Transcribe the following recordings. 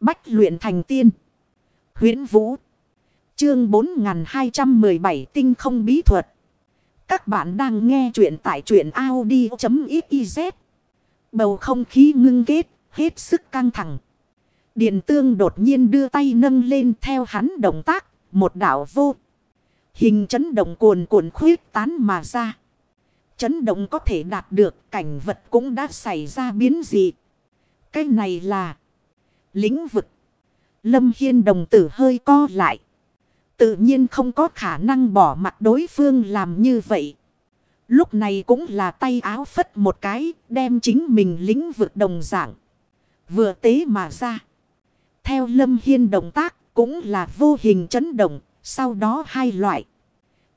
Bách luyện thành tiên. huyễn Vũ. Chương 4217 tinh không bí thuật. Các bạn đang nghe truyện tại truyện Audi.xyz. Bầu không khí ngưng kết, hết sức căng thẳng. Điện tương đột nhiên đưa tay nâng lên theo hắn động tác, một đảo vô. Hình chấn động cuồn cuộn khuyết tán mà ra. Chấn động có thể đạt được, cảnh vật cũng đã xảy ra biến dị. Cái này là lĩnh vực. Lâm Hiên đồng tử hơi co lại. Tự nhiên không có khả năng bỏ mặt đối phương làm như vậy. Lúc này cũng là tay áo phất một cái, đem chính mình lĩnh vực đồng dạng. Vừa tế mà ra. Theo Lâm Hiên động tác, cũng là vô hình chấn động, sau đó hai loại.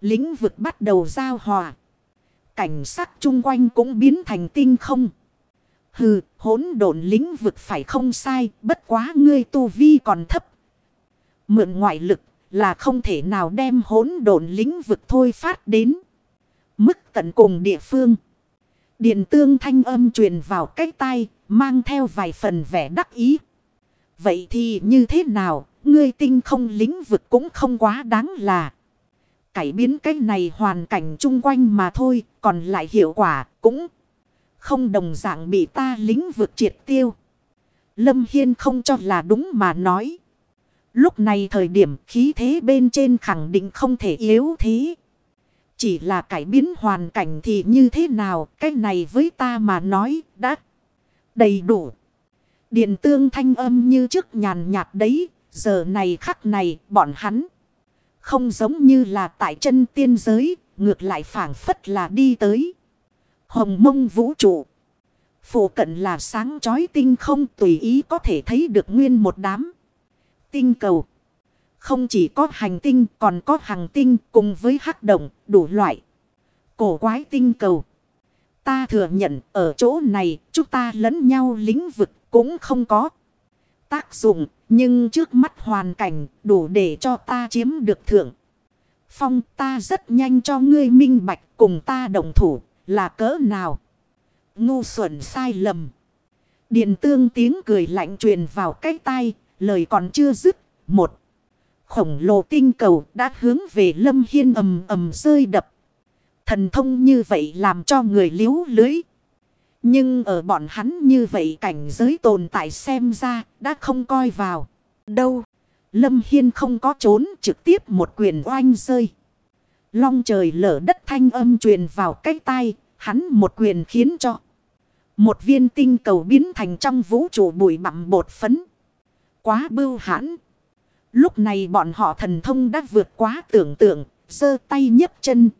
Lĩnh vực bắt đầu giao hòa. Cảnh sắc chung quanh cũng biến thành tinh không. Hừ, hỗn độn lĩnh vực phải không sai, bất quá ngươi tu vi còn thấp. Mượn ngoại lực là không thể nào đem hỗn độn lĩnh vực thôi phát đến. Mức tận cùng địa phương. Điện tương thanh âm truyền vào cái tay, mang theo vài phần vẻ đắc ý. Vậy thì như thế nào, ngươi tinh không lĩnh vực cũng không quá đáng là. Cải biến cái này hoàn cảnh chung quanh mà thôi, còn lại hiệu quả cũng không đồng dạng bị ta lính vượt triệt tiêu. Lâm Hiên không cho là đúng mà nói. Lúc này thời điểm khí thế bên trên khẳng định không thể yếu thế. Chỉ là cải biến hoàn cảnh thì như thế nào, cái này với ta mà nói đã đầy đủ. Điện tương thanh âm như trước nhàn nhạt đấy, giờ này khắc này bọn hắn. Không giống như là tại chân tiên giới, ngược lại phản phất là đi tới. Hồng mông vũ trụ. Phủ cận là sáng chói tinh không, tùy ý có thể thấy được nguyên một đám. Tinh cầu. Không chỉ có hành tinh, còn có hàng tinh cùng với hắc động, đủ loại. Cổ quái tinh cầu. Ta thừa nhận, ở chỗ này, chúng ta lẫn nhau lĩnh vực cũng không có tác dụng. Nhưng trước mắt hoàn cảnh đủ để cho ta chiếm được thượng. Phong, ta rất nhanh cho ngươi minh bạch cùng ta đồng thủ là cỡ nào. Ngu xuẩn sai lầm. Điện tương tiếng cười lạnh truyền vào cái tai, lời còn chưa dứt. Một khổng lồ tinh cầu đã hướng về lâm hiên ầm ầm rơi đập. Thần thông như vậy làm cho người liếu lưới. Nhưng ở bọn hắn như vậy cảnh giới tồn tại xem ra đã không coi vào. Đâu? Lâm Hiên không có trốn trực tiếp một quyền oanh rơi. Long trời lở đất thanh âm truyền vào cái tai, hắn một quyền khiến cho. Một viên tinh cầu biến thành trong vũ trụ bụi bặm bột phấn. Quá bưu hãn. Lúc này bọn họ thần thông đã vượt quá tưởng tượng, sơ tay nhấc chân.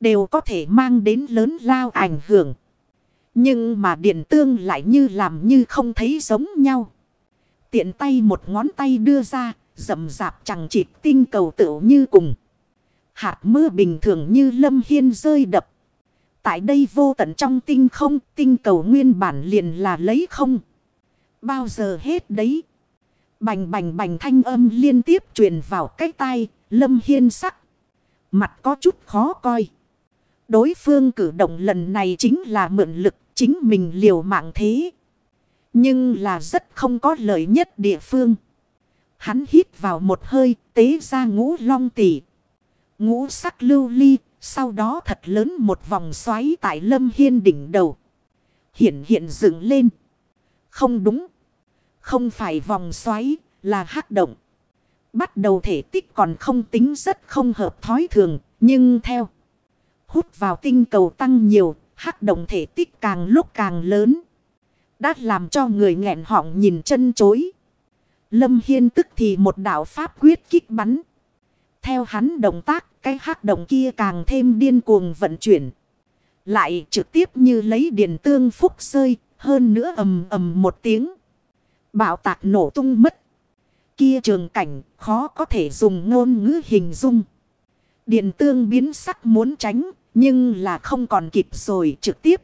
Đều có thể mang đến lớn lao ảnh hưởng. Nhưng mà điện tương lại như làm như không thấy giống nhau. Tiện tay một ngón tay đưa ra, rậm rạp chẳng chịt tinh cầu tựu như cùng. Hạt mưa bình thường như lâm hiên rơi đập. Tại đây vô tận trong tinh không, tinh cầu nguyên bản liền là lấy không. Bao giờ hết đấy. Bành bành bành thanh âm liên tiếp truyền vào cái tai, lâm hiên sắc. Mặt có chút khó coi. Đối phương cử động lần này chính là mượn lực chính mình liều mạng thế. Nhưng là rất không có lợi nhất địa phương. Hắn hít vào một hơi tế ra ngũ long tỷ. Ngũ sắc lưu ly. Sau đó thật lớn một vòng xoáy tại lâm hiên đỉnh đầu. Hiện hiện dựng lên. Không đúng. Không phải vòng xoáy là hắc động. Bắt đầu thể tích còn không tính rất không hợp thói thường. Nhưng theo. Hút vào tinh cầu tăng nhiều hắc động thể tích càng lúc càng lớn. Đã làm cho người nghẹn họng nhìn chân chối. Lâm Hiên tức thì một đạo pháp quyết kích bắn. Theo hắn động tác, cái hắc động kia càng thêm điên cuồng vận chuyển. Lại trực tiếp như lấy điện tương phúc rơi, hơn nữa ầm ầm một tiếng. Bạo tạc nổ tung mất. Kia trường cảnh khó có thể dùng ngôn ngữ hình dung. Điện tương biến sắc muốn tránh, nhưng là không còn kịp rồi trực tiếp.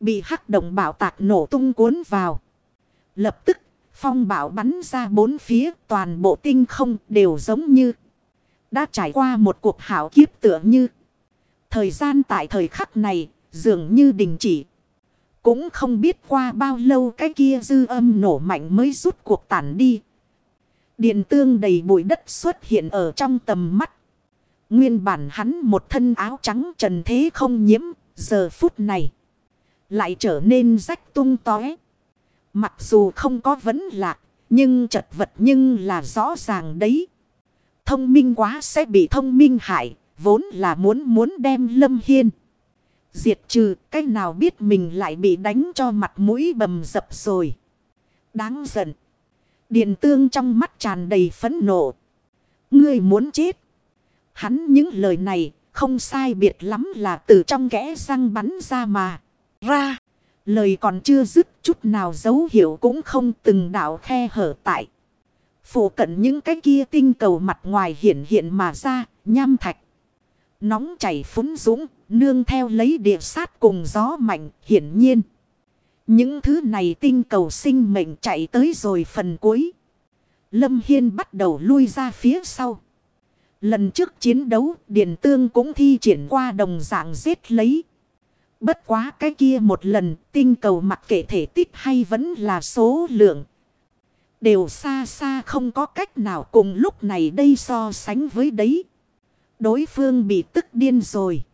Bị hắc động bảo tạc nổ tung cuốn vào. Lập tức phong bảo bắn ra bốn phía toàn bộ tinh không đều giống như. Đã trải qua một cuộc hảo kiếp tựa như. Thời gian tại thời khắc này dường như đình chỉ. Cũng không biết qua bao lâu cái kia dư âm nổ mạnh mới rút cuộc tản đi. Điện tương đầy bụi đất xuất hiện ở trong tầm mắt. Nguyên bản hắn một thân áo trắng trần thế không nhiễm, giờ phút này. Lại trở nên rách tung tóe. Mặc dù không có vấn lạc, nhưng chật vật nhưng là rõ ràng đấy. Thông minh quá sẽ bị thông minh hại, vốn là muốn muốn đem Lâm Hiên. Diệt trừ cái nào biết mình lại bị đánh cho mặt mũi bầm dập rồi. Đáng giận. Điện tương trong mắt tràn đầy phẫn nộ. Ngươi muốn chết. Hắn những lời này không sai biệt lắm là từ trong kẽ răng bắn ra mà. Ra. Lời còn chưa dứt chút nào dấu hiệu cũng không từng đạo khe hở tại. Phủ cận những cái kia tinh cầu mặt ngoài hiện hiện mà ra, nham thạch. Nóng chảy phúng dũng, nương theo lấy địa sát cùng gió mạnh, hiển nhiên. Những thứ này tinh cầu sinh mệnh chạy tới rồi phần cuối. Lâm Hiên bắt đầu lui ra phía sau. Lần trước chiến đấu, Điền Tương cũng thi triển qua đồng dạng giết lấy. Bất quá cái kia một lần, tinh cầu mặc kệ thể tích hay vẫn là số lượng. Đều xa xa không có cách nào cùng lúc này đây so sánh với đấy. Đối phương bị tức điên rồi.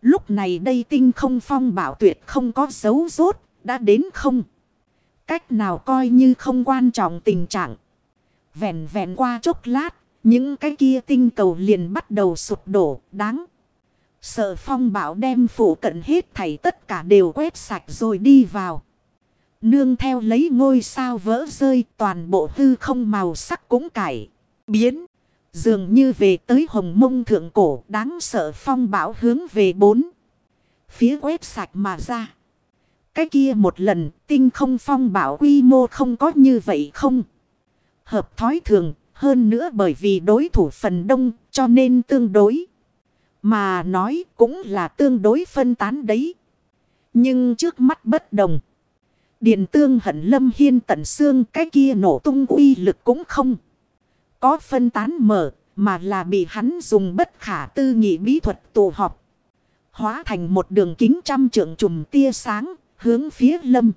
Lúc này đây tinh không phong bảo tuyệt không có dấu rốt, đã đến không. Cách nào coi như không quan trọng tình trạng. Vẹn vẹn qua chốc lát, những cái kia tinh cầu liền bắt đầu sụp đổ, đáng. Sợ phong bảo đem phủ cận hết thảy tất cả đều quét sạch rồi đi vào. Nương theo lấy ngôi sao vỡ rơi, toàn bộ hư không màu sắc cũng cải. Biến. Dường như về tới hồng mông thượng cổ, đáng sợ phong bão hướng về bốn. Phía quét sạch mà ra. Cái kia một lần, tinh không phong bão quy mô không có như vậy không. Hợp thói thường, hơn nữa bởi vì đối thủ phần đông, cho nên tương đối. Mà nói cũng là tương đối phân tán đấy. Nhưng trước mắt bất đồng. Điện tương hận lâm hiên tận xương, cái kia nổ tung uy lực cũng không. Có phân tán mở, mà là bị hắn dùng bất khả tư nghị bí thuật tụ họp. Hóa thành một đường kính trăm trượng trùm tia sáng, hướng phía lâm.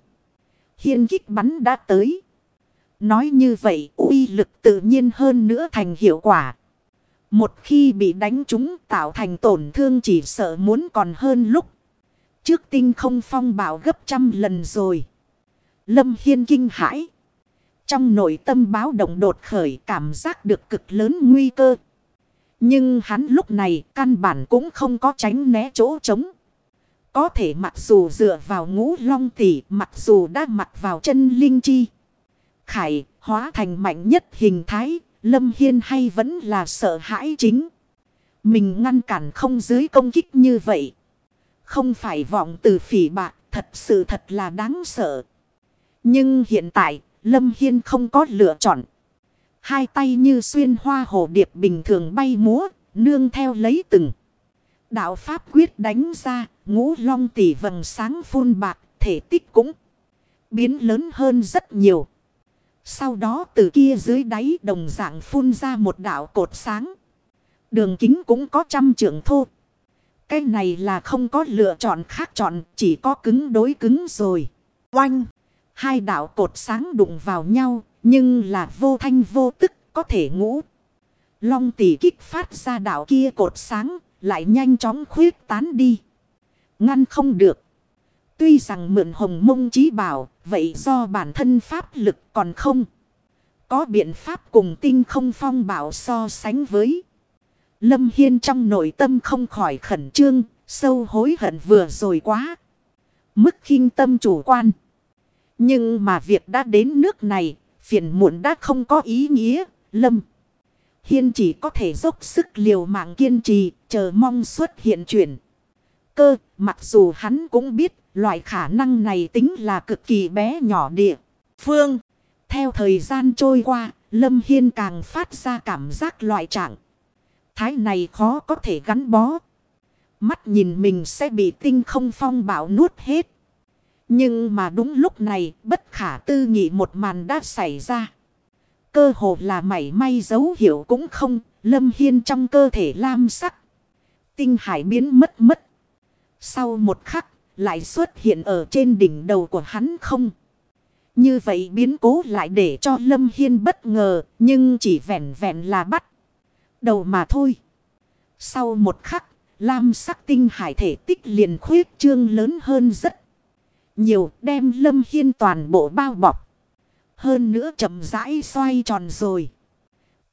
Hiên kích bắn đã tới. Nói như vậy, uy lực tự nhiên hơn nữa thành hiệu quả. Một khi bị đánh trúng tạo thành tổn thương chỉ sợ muốn còn hơn lúc. Trước tinh không phong bảo gấp trăm lần rồi. Lâm Hiên kinh hãi. Trong nội tâm báo động đột khởi cảm giác được cực lớn nguy cơ. Nhưng hắn lúc này căn bản cũng không có tránh né chỗ trống. Có thể mặc dù dựa vào ngũ long tỷ mặc dù đã mặc vào chân linh chi. Khải hóa thành mạnh nhất hình thái Lâm Hiên hay vẫn là sợ hãi chính. Mình ngăn cản không dưới công kích như vậy. Không phải vọng từ phỉ bạc, thật sự thật là đáng sợ. Nhưng hiện tại, Lâm Hiên không có lựa chọn. Hai tay như xuyên hoa hồ điệp bình thường bay múa, nương theo lấy từng. Đạo Pháp quyết đánh ra, ngũ long tỷ vầng sáng phun bạc, thể tích cũng biến lớn hơn rất nhiều. Sau đó từ kia dưới đáy đồng dạng phun ra một đạo cột sáng. Đường kính cũng có trăm trượng thô. Cái này là không có lựa chọn khác chọn, chỉ có cứng đối cứng rồi. Oanh! Hai đạo cột sáng đụng vào nhau, nhưng là vô thanh vô tức, có thể ngũ. Long tỷ kích phát ra đạo kia cột sáng, lại nhanh chóng khuyết tán đi. Ngăn không được. Tuy rằng mượn hồng mông trí bảo, vậy do bản thân pháp lực còn không. Có biện pháp cùng tinh không phong bảo so sánh với. Lâm Hiên trong nội tâm không khỏi khẩn trương, sâu hối hận vừa rồi quá. Mức khinh tâm chủ quan. Nhưng mà việc đã đến nước này, phiền muộn đã không có ý nghĩa, Lâm. Hiên chỉ có thể dốc sức liều mạng kiên trì, chờ mong xuất hiện chuyển. Cơ, mặc dù hắn cũng biết Loại khả năng này tính là cực kỳ bé nhỏ địa. Phương. Theo thời gian trôi qua, Lâm Hiên càng phát ra cảm giác loại trạng. Thái này khó có thể gắn bó. Mắt nhìn mình sẽ bị tinh không phong bão nuốt hết. Nhưng mà đúng lúc này, bất khả tư nghị một màn đã xảy ra. Cơ hồ là mảy may dấu hiệu cũng không, Lâm Hiên trong cơ thể lam sắc. Tinh hải biến mất mất. Sau một khắc, lại xuất hiện ở trên đỉnh đầu của hắn không. Như vậy biến cố lại để cho Lâm Hiên bất ngờ, nhưng chỉ vẹn vẹn là bắt đầu mà thôi. Sau một khắc, lam sắc tinh hải thể tích liền khuyết trương lớn hơn rất nhiều, đem Lâm Hiên toàn bộ bao bọc. Hơn nữa chậm rãi xoay tròn rồi.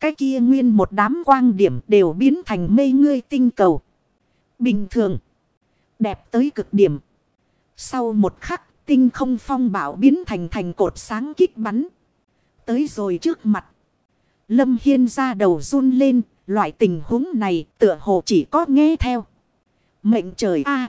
Cái kia nguyên một đám quang điểm đều biến thành mê ngươi tinh cầu. Bình thường. Đẹp tới cực điểm. Sau một khắc tinh không phong bảo biến thành thành cột sáng kích bắn. Tới rồi trước mặt. Lâm Hiên ra đầu run lên. Loại tình huống này tựa hồ chỉ có nghe theo. Mệnh trời a